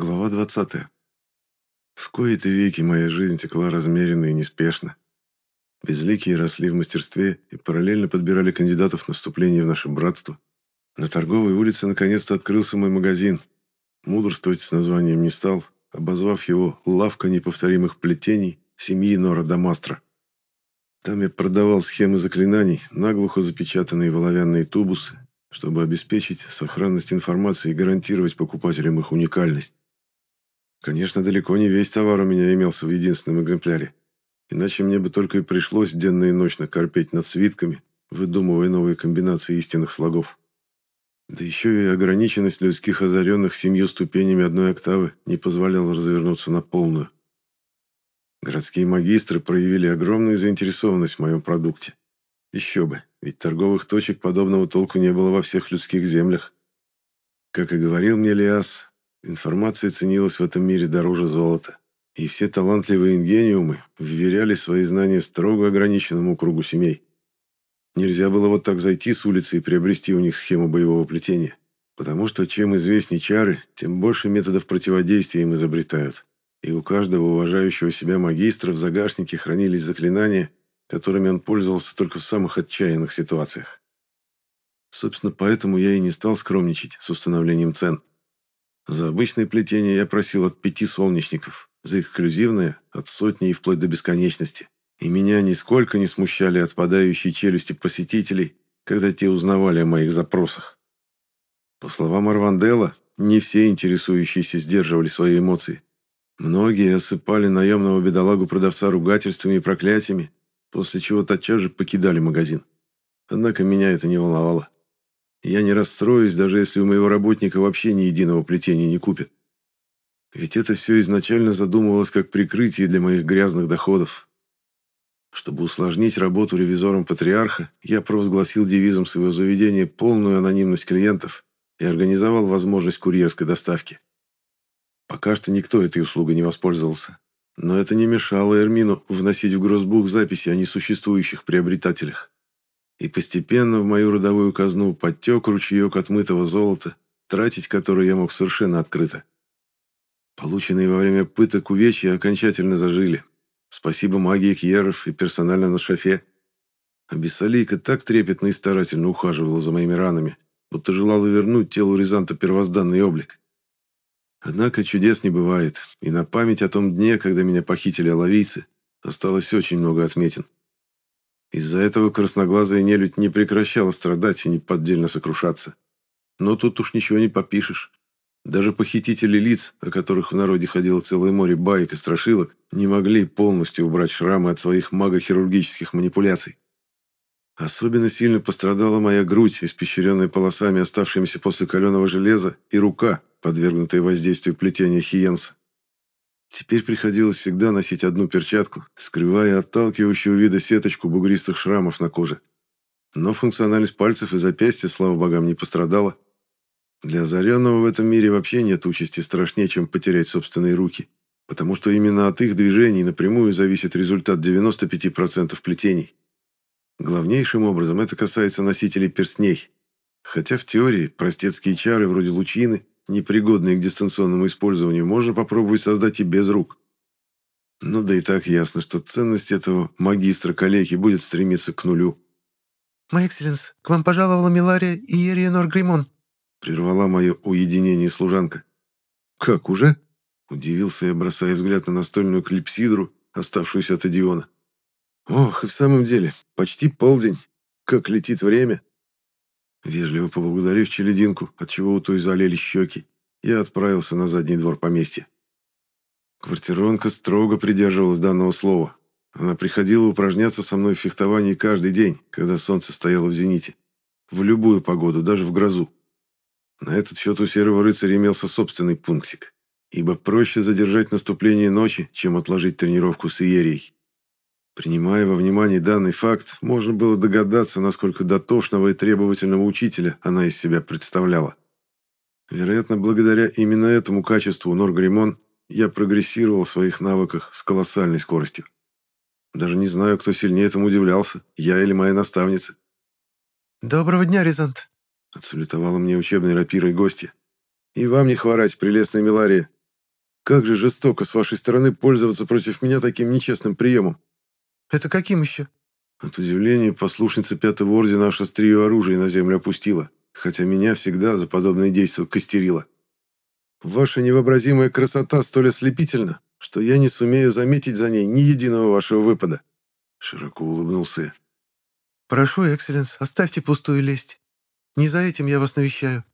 Глава 20. В кои-то веки моя жизнь текла размеренно и неспешно. Безликие росли в мастерстве и параллельно подбирали кандидатов на вступление в наше братство. На торговой улице наконец-то открылся мой магазин. Мудрствовать с названием не стал, обозвав его «Лавка неповторимых плетений» семьи Нора Дамастра. Там я продавал схемы заклинаний, наглухо запечатанные в оловянные тубусы, чтобы обеспечить сохранность информации и гарантировать покупателям их уникальность. Конечно, далеко не весь товар у меня имелся в единственном экземпляре. Иначе мне бы только и пришлось денно и ночно корпеть над свитками, выдумывая новые комбинации истинных слогов. Да еще и ограниченность людских озаренных семью ступенями одной октавы не позволяла развернуться на полную. Городские магистры проявили огромную заинтересованность в моем продукте. Еще бы, ведь торговых точек подобного толку не было во всех людских землях. Как и говорил мне Лиас, Информация ценилась в этом мире дороже золота, и все талантливые ингениумы вверяли свои знания строго ограниченному кругу семей. Нельзя было вот так зайти с улицы и приобрести у них схему боевого плетения, потому что чем известнее чары, тем больше методов противодействия им изобретают. И у каждого уважающего себя магистра в загашнике хранились заклинания, которыми он пользовался только в самых отчаянных ситуациях. Собственно, поэтому я и не стал скромничать с установлением цен. За обычное плетение я просил от пяти солнечников, за эксклюзивное – от сотни и вплоть до бесконечности. И меня нисколько не смущали отпадающие челюсти посетителей, когда те узнавали о моих запросах. По словам Арвандела, не все интересующиеся сдерживали свои эмоции. Многие осыпали наемного бедолагу-продавца ругательствами и проклятиями, после чего тотчас же покидали магазин. Однако меня это не волновало. Я не расстроюсь, даже если у моего работника вообще ни единого плетения не купят. Ведь это все изначально задумывалось как прикрытие для моих грязных доходов. Чтобы усложнить работу ревизором патриарха, я провозгласил девизом своего заведения полную анонимность клиентов и организовал возможность курьерской доставки. Пока что никто этой услугой не воспользовался. Но это не мешало Эрмину вносить в гроссбух записи о несуществующих приобретателях и постепенно в мою родовую казну подтек ручеек отмытого золота, тратить которое я мог совершенно открыто. Полученные во время пыток увечья окончательно зажили. Спасибо магии Кьеров и персонально на шофе. А Бессалийка так трепетно и старательно ухаживала за моими ранами, будто желала вернуть телу Рязанта первозданный облик. Однако чудес не бывает, и на память о том дне, когда меня похитили оловийцы, осталось очень много отметин. Из-за этого красноглазая нелюдь не прекращала страдать и неподдельно сокрушаться. Но тут уж ничего не попишешь. Даже похитители лиц, о которых в народе ходило целое море баек и страшилок, не могли полностью убрать шрамы от своих магохирургических манипуляций. Особенно сильно пострадала моя грудь, испещренная полосами, оставшимися после каленого железа, и рука, подвергнутая воздействию плетения хиенса. Теперь приходилось всегда носить одну перчатку, скрывая отталкивающего вида сеточку бугристых шрамов на коже. Но функциональность пальцев и запястья, слава богам, не пострадала. Для озаренного в этом мире вообще нет участи страшнее, чем потерять собственные руки, потому что именно от их движений напрямую зависит результат 95% плетений. Главнейшим образом это касается носителей перстней. Хотя в теории простецкие чары вроде лучины непригодные к дистанционному использованию, можно попробовать создать и без рук. Ну да и так ясно, что ценность этого магистра-калеки будет стремиться к нулю. «Мой экселленс, к вам пожаловала Милария и Ериенор Гримон», прервала мое уединение служанка. «Как, уже?» Удивился я, бросая взгляд на настольную клипсидру, оставшуюся от Эдиона. «Ох, и в самом деле, почти полдень. Как летит время!» Вежливо поблагодарив челединку, отчего у той залили щеки, я отправился на задний двор поместья. Квартиронка строго придерживалась данного слова. Она приходила упражняться со мной в фехтовании каждый день, когда солнце стояло в зените. В любую погоду, даже в грозу. На этот счет у серого рыцаря имелся собственный пунктик, ибо проще задержать наступление ночи, чем отложить тренировку с Иерией. Принимая во внимание данный факт, можно было догадаться, насколько дотошного и требовательного учителя она из себя представляла. Вероятно, благодаря именно этому качеству Норгримон я прогрессировал в своих навыках с колоссальной скоростью. Даже не знаю, кто сильнее этому удивлялся, я или моя наставница. «Доброго дня, Рязант!» — отсалютовала мне учебной рапирой гостья. «И вам не хворать, прелестная Милария!» как же жестоко с вашей стороны пользоваться против меня таким нечестным приемом. Это каким еще? От удивления послушница Пятого Ордена аж острие оружия на землю опустила, хотя меня всегда за подобные действия костерила. Ваша невообразимая красота столь ослепительна, что я не сумею заметить за ней ни единого вашего выпада. Широко улыбнулся я. Прошу, Экселленс, оставьте пустую лесть. Не за этим я вас навещаю.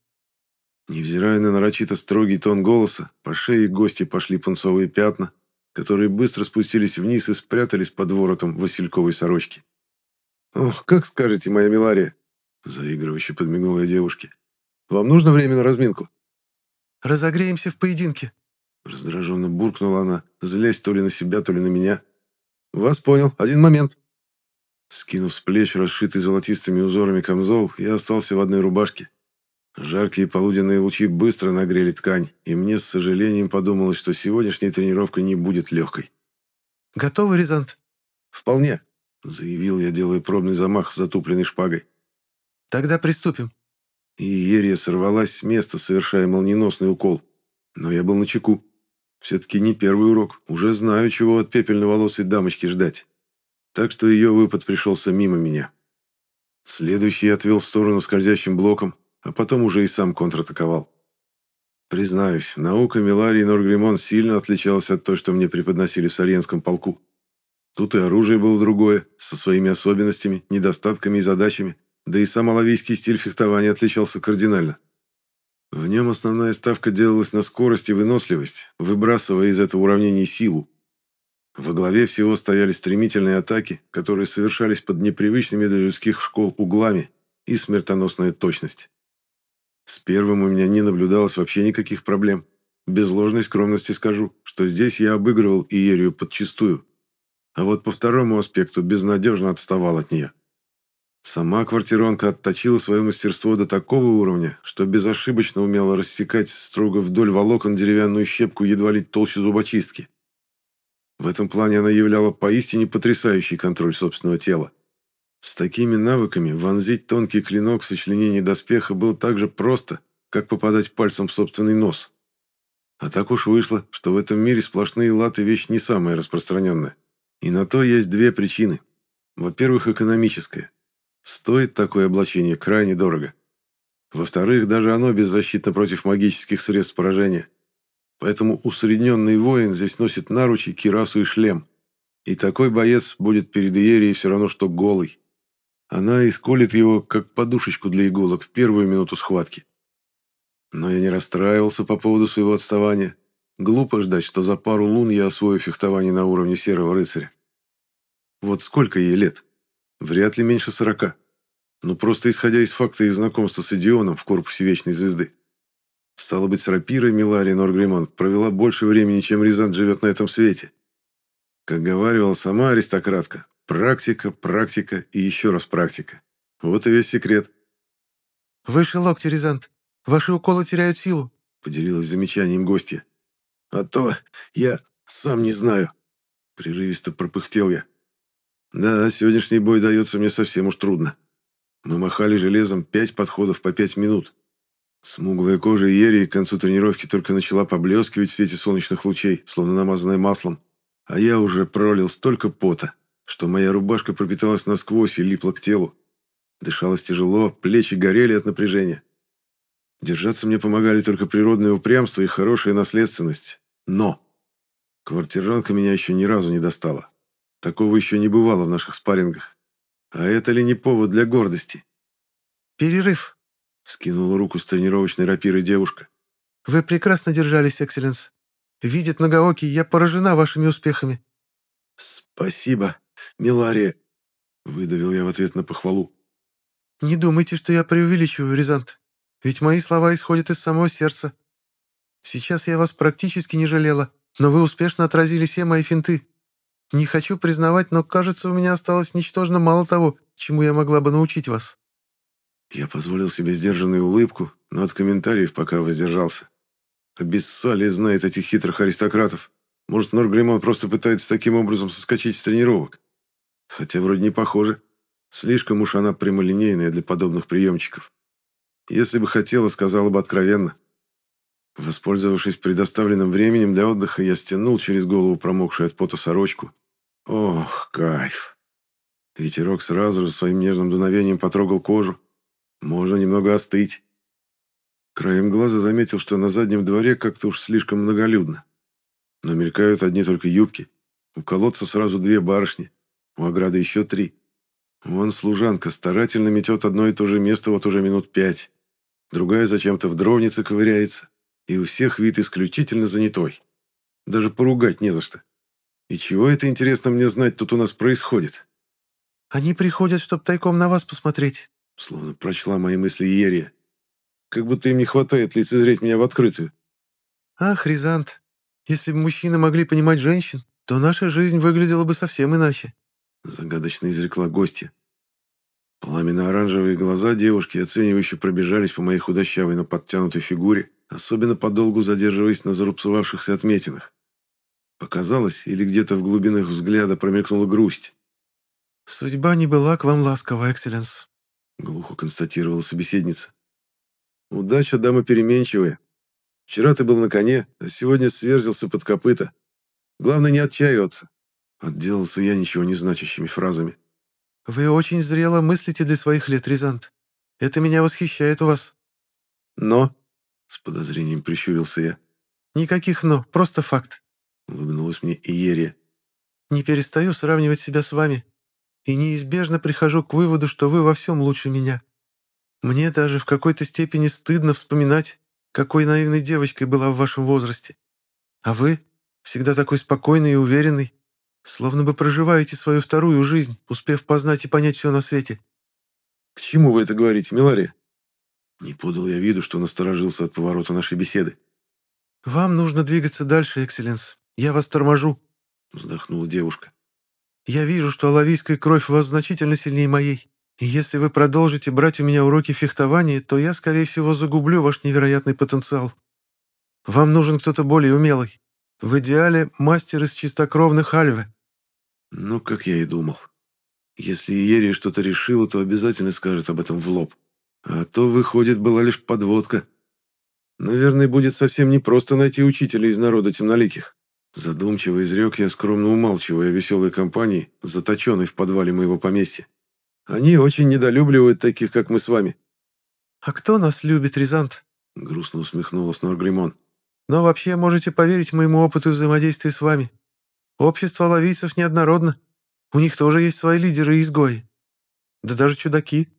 Невзирая на нарочито строгий тон голоса, по шее гости пошли пунцовые пятна, которые быстро спустились вниз и спрятались под воротом васильковой сорочки. «Ох, как скажете, моя Милария!» Заигрывающе подмигнула я девушке. «Вам нужно время на разминку?» «Разогреемся в поединке», Раздраженно буркнула она, злясь то ли на себя, то ли на меня. «Вас понял. Один момент». Скинув с плеч расшитый золотистыми узорами камзол, я остался в одной рубашке. Жаркие полуденные лучи быстро нагрели ткань, и мне с сожалением подумалось, что сегодняшняя тренировка не будет легкой. «Готовы, Рязант?» «Вполне», — заявил я, делая пробный замах с затупленной шпагой. «Тогда приступим». И Ерия сорвалась с места, совершая молниеносный укол. Но я был на чеку. Все-таки не первый урок. Уже знаю, чего от пепельноволосой дамочки ждать. Так что ее выпад пришелся мимо меня. Следующий я отвел в сторону скользящим блоком, а потом уже и сам контратаковал. Признаюсь, наука Миларии Норгримон сильно отличалась от той, что мне преподносили в Сарьенском полку. Тут и оружие было другое, со своими особенностями, недостатками и задачами, да и сам алавийский стиль фехтования отличался кардинально. В нем основная ставка делалась на скорость и выносливость, выбрасывая из этого уравнения силу. Во главе всего стояли стремительные атаки, которые совершались под непривычными для людских школ углами и смертоносная точность. С первым у меня не наблюдалось вообще никаких проблем. Без ложной скромности скажу, что здесь я обыгрывал Иерию подчистую. А вот по второму аспекту безнадежно отставал от нее. Сама квартиронка отточила свое мастерство до такого уровня, что безошибочно умела рассекать строго вдоль волокон деревянную щепку едва ли толще зубочистки. В этом плане она являла поистине потрясающий контроль собственного тела. С такими навыками вонзить тонкий клинок в сочленении доспеха было так же просто, как попадать пальцем в собственный нос. А так уж вышло, что в этом мире сплошные латы – вещь не самая распространенная. И на то есть две причины. Во-первых, экономическая. Стоит такое облачение крайне дорого. Во-вторых, даже оно беззащитно против магических средств поражения. Поэтому усредненный воин здесь носит наручи, кирасу и шлем. И такой боец будет перед Иерией все равно, что голый. Она исколит его, как подушечку для иголок, в первую минуту схватки. Но я не расстраивался по поводу своего отставания. Глупо ждать, что за пару лун я освою фехтование на уровне серого рыцаря. Вот сколько ей лет? Вряд ли меньше сорока. Ну, просто исходя из факта их знакомства с Идионом в корпусе Вечной Звезды. Стало быть, с рапирой Милария Норгримон провела больше времени, чем Рязант живет на этом свете. Как говаривала сама аристократка, практика, практика и еще раз практика. Вот и весь секрет. «Выше локти, Рязант. Ваши уколы теряют силу», — поделилась замечанием гостья. «А то я сам не знаю», — прерывисто пропыхтел я. Да, сегодняшний бой дается мне совсем уж трудно. Мы махали железом пять подходов по пять минут. Смуглая кожа Ерии к концу тренировки только начала поблескивать в свете солнечных лучей, словно намазанная маслом. А я уже пролил столько пота, что моя рубашка пропиталась насквозь и липла к телу. Дышалось тяжело, плечи горели от напряжения. Держаться мне помогали только природное упрямство и хорошая наследственность. Но квартиранка меня еще ни разу не достала. Такого еще не бывало в наших спаррингах. А это ли не повод для гордости? «Перерыв», — скинула руку с тренировочной рапирой девушка. «Вы прекрасно держались, Экселленс. Видит многоокий, я поражена вашими успехами». «Спасибо, Милария», — выдавил я в ответ на похвалу. «Не думайте, что я преувеличиваю, Рязант, ведь мои слова исходят из самого сердца. Сейчас я вас практически не жалела, но вы успешно отразили все мои финты. Не хочу признавать, но, кажется, у меня осталось ничтожно мало того, чему я могла бы научить вас». Я позволил себе сдержанную улыбку, но от комментариев пока воздержался. Обессали знает этих хитрых аристократов. Может, Норгримон просто пытается таким образом соскочить с тренировок. Хотя вроде не похоже. Слишком уж она прямолинейная для подобных приемчиков. Если бы хотела, сказала бы откровенно. Воспользовавшись предоставленным временем для отдыха, я стянул через голову промокшую от пота сорочку. Ох, кайф. Ветерок сразу же своим нежным дуновением потрогал кожу. Можно немного остыть. Краем глаза заметил, что на заднем дворе как-то уж слишком многолюдно. Но мелькают одни только юбки. У колодца сразу две барышни, у ограды еще три. Вон служанка старательно метет одно и то же место вот уже минут пять. Другая зачем-то в дровнице ковыряется. И у всех вид исключительно занятой. Даже поругать не за что. И чего это, интересно мне знать, тут у нас происходит? «Они приходят, чтобы тайком на вас посмотреть», словно прочла мои мысли Ерия. Как будто им не хватает лицезреть меня в открытую. «Ах, Рязант, если бы мужчины могли понимать женщин, то наша жизнь выглядела бы совсем иначе», загадочно изрекла гостья. Пламенно-оранжевые глаза девушки оценивающе пробежались по моей худощавой, но подтянутой фигуре, особенно подолгу задерживаясь на зарубцевавшихся отметинах. Показалось, или где-то в глубинах взгляда промелькнула грусть. «Судьба не была к вам ласкова, Экселленс», — глухо констатировала собеседница. Удача дама переменчивая. Вчера ты был на коне, а сегодня сверзился под копыта. Главное не отчаиваться. Отделался я ничего не значащими фразами. Вы очень зрело мыслите для своих лет, Рязант. Это меня восхищает у вас. Но... С подозрением прищурился я. Никаких «но», просто факт. Улыбнулась мне Иерия. Не перестаю сравнивать себя с вами. И неизбежно прихожу к выводу, что вы во всем лучше меня. Мне даже в какой-то степени стыдно вспоминать, какой наивной девочкой была в вашем возрасте. А вы всегда такой спокойный и уверенный, словно бы проживаете свою вторую жизнь, успев познать и понять все на свете. К чему вы это говорите, Милария? Не подал я виду, что насторожился от поворота нашей беседы. «Вам нужно двигаться дальше, Экселленс. Я вас торможу», — вздохнула девушка. «Я вижу, что алавийская кровь у вас значительно сильнее моей. И если вы продолжите брать у меня уроки фехтования, то я, скорее всего, загублю ваш невероятный потенциал. Вам нужен кто-то более умелый. В идеале мастер из чистокровных Альвы». Ну, как я и думал. Если Иерия что-то решила, то обязательно скажет об этом в лоб. А то, выходит, была лишь подводка. Наверное, будет совсем непросто найти учителя из народа темноликих. Задумчиво изрек я, скромно умалчивая о веселой компании, заточенной в подвале моего поместья. Они очень недолюбливают таких, как мы с вами». «А кто нас любит, Рязант?» — грустно усмехнулась Норгримон. «Но вообще можете поверить моему опыту взаимодействия с вами. Общество ловийцев неоднородно. У них тоже есть свои лидеры и изгои. Да даже чудаки.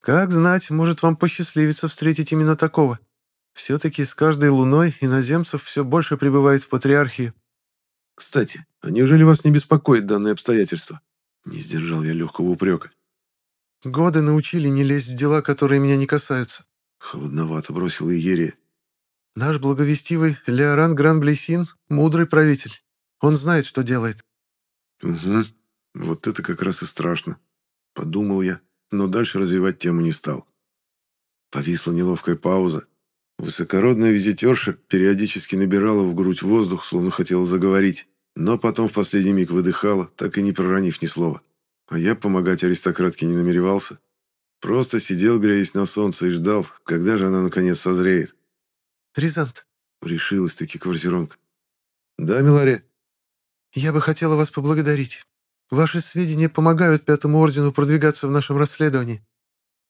Как знать, может вам посчастливиться встретить именно такого. Все-таки с каждой луной иноземцев все больше прибывает в патриархию». «Кстати, а неужели вас не беспокоит данное обстоятельство?» Не сдержал я легкого упрека. Годы научили не лезть в дела, которые меня не касаются. Холодновато бросил Иерия. Наш благовестивый Леоран Гран-Блесин — мудрый правитель. Он знает, что делает. Угу. Вот это как раз и страшно. Подумал я, но дальше развивать тему не стал. Повисла неловкая пауза. Высокородная визитерша периодически набирала в грудь воздух, словно хотела заговорить, но потом в последний миг выдыхала, так и не проронив ни слова. А я помогать аристократке не намеревался. Просто сидел, греясь на солнце, и ждал, когда же она наконец созреет. «Рязант», — решилась-таки квартиронка. «Да, Миларе?» «Я бы хотела вас поблагодарить. Ваши сведения помогают Пятому Ордену продвигаться в нашем расследовании».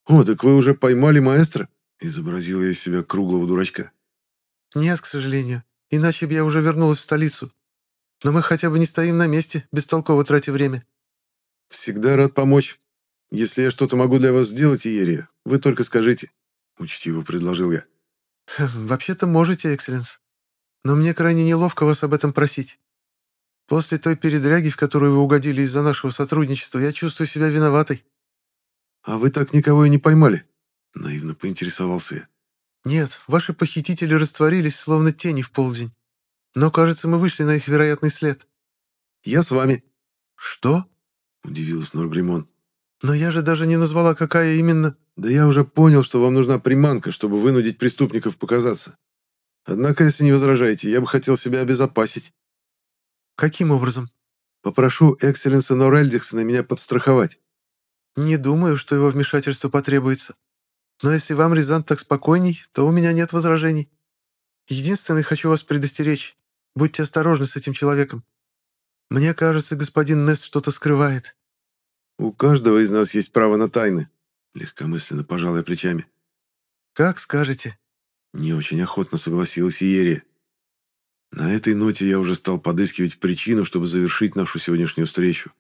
«О, так вы уже поймали маэстро?» — изобразил я из себя круглого дурачка. «Нет, к сожалению. Иначе бы я уже вернулась в столицу. Но мы хотя бы не стоим на месте, бестолково тратя время. «Всегда рад помочь. Если я что-то могу для вас сделать, Иерия, вы только скажите», — учтиво предложил я. Хм, «Вообще-то можете, Экселленс. Но мне крайне неловко вас об этом просить. После той передряги, в которую вы угодили из-за нашего сотрудничества, я чувствую себя виноватой». «А вы так никого и не поймали?» — наивно поинтересовался я. «Нет, ваши похитители растворились, словно тени в полдень. Но, кажется, мы вышли на их вероятный след». «Я с вами». «Что?» удивилась Норгримон. «Но я же даже не назвала, какая именно...» «Да я уже понял, что вам нужна приманка, чтобы вынудить преступников показаться. Однако, если не возражаете, я бы хотел себя обезопасить». «Каким образом?» «Попрошу Экселленса Норельдиксона меня подстраховать». «Не думаю, что его вмешательство потребуется. Но если вам, Рязант, так спокойней, то у меня нет возражений». Единственное, хочу вас предостеречь. Будьте осторожны с этим человеком. Мне кажется, господин Несс что-то скрывает». «У каждого из нас есть право на тайны», — легкомысленно пожал я плечами. «Как скажете». Не очень охотно согласилась Иерия. На этой ноте я уже стал подыскивать причину, чтобы завершить нашу сегодняшнюю встречу.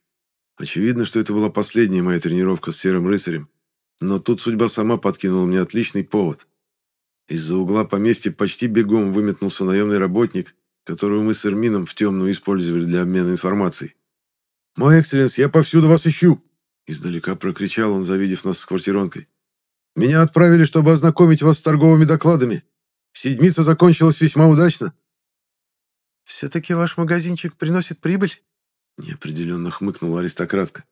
Очевидно, что это была последняя моя тренировка с Серым Рыцарем, но тут судьба сама подкинула мне отличный повод. Из-за угла поместья почти бегом выметнулся наемный работник, которого мы с Эрмином в темную использовали для обмена информацией. «Мой экселленс, я повсюду вас ищу!» Издалека прокричал он, завидев нас с квартиронкой. «Меня отправили, чтобы ознакомить вас с торговыми докладами. Седмица закончилась весьма удачно». «Все-таки ваш магазинчик приносит прибыль?» Неопределенно хмыкнула аристократка.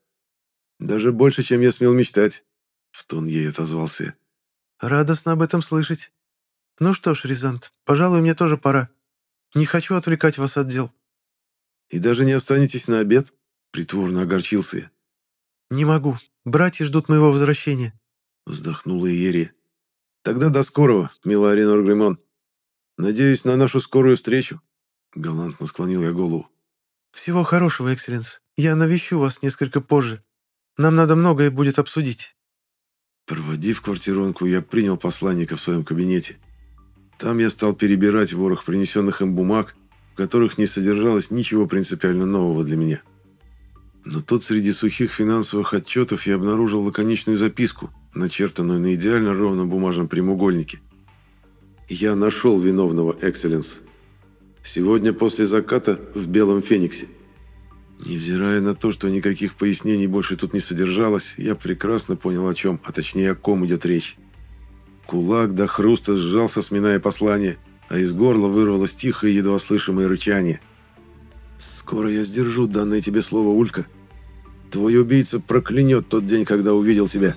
«Даже больше, чем я смел мечтать», — в тон ей отозвался я. «Радостно об этом слышать. Ну что ж, Рязант, пожалуй, мне тоже пора. Не хочу отвлекать вас от дел». «И даже не останетесь на обед?» — притворно огорчился я. «Не могу. Братья ждут моего возвращения», — вздохнула Иерия. «Тогда до скорого, милая Аринор Гримон. Надеюсь на нашу скорую встречу», — галантно склонил я голову. «Всего хорошего, Экселленс. Я навещу вас несколько позже. Нам надо многое будет обсудить». Проводив квартиронку, я принял посланника в своем кабинете. Там я стал перебирать ворох принесенных им бумаг, в которых не содержалось ничего принципиально нового для меня. Но тут среди сухих финансовых отчетов я обнаружил лаконичную записку, начертанную на идеально ровном бумажном прямоугольнике. «Я нашел виновного, Экселленс. Сегодня после заката в Белом Фениксе. Невзирая на то, что никаких пояснений больше тут не содержалось, я прекрасно понял о чем, а точнее о ком идет речь. Кулак до хруста сжался, сминая послание, а из горла вырвалось тихое, едва слышимое рычание. «Скоро я сдержу данное тебе слово, Улька. Твой убийца проклянет тот день, когда увидел тебя».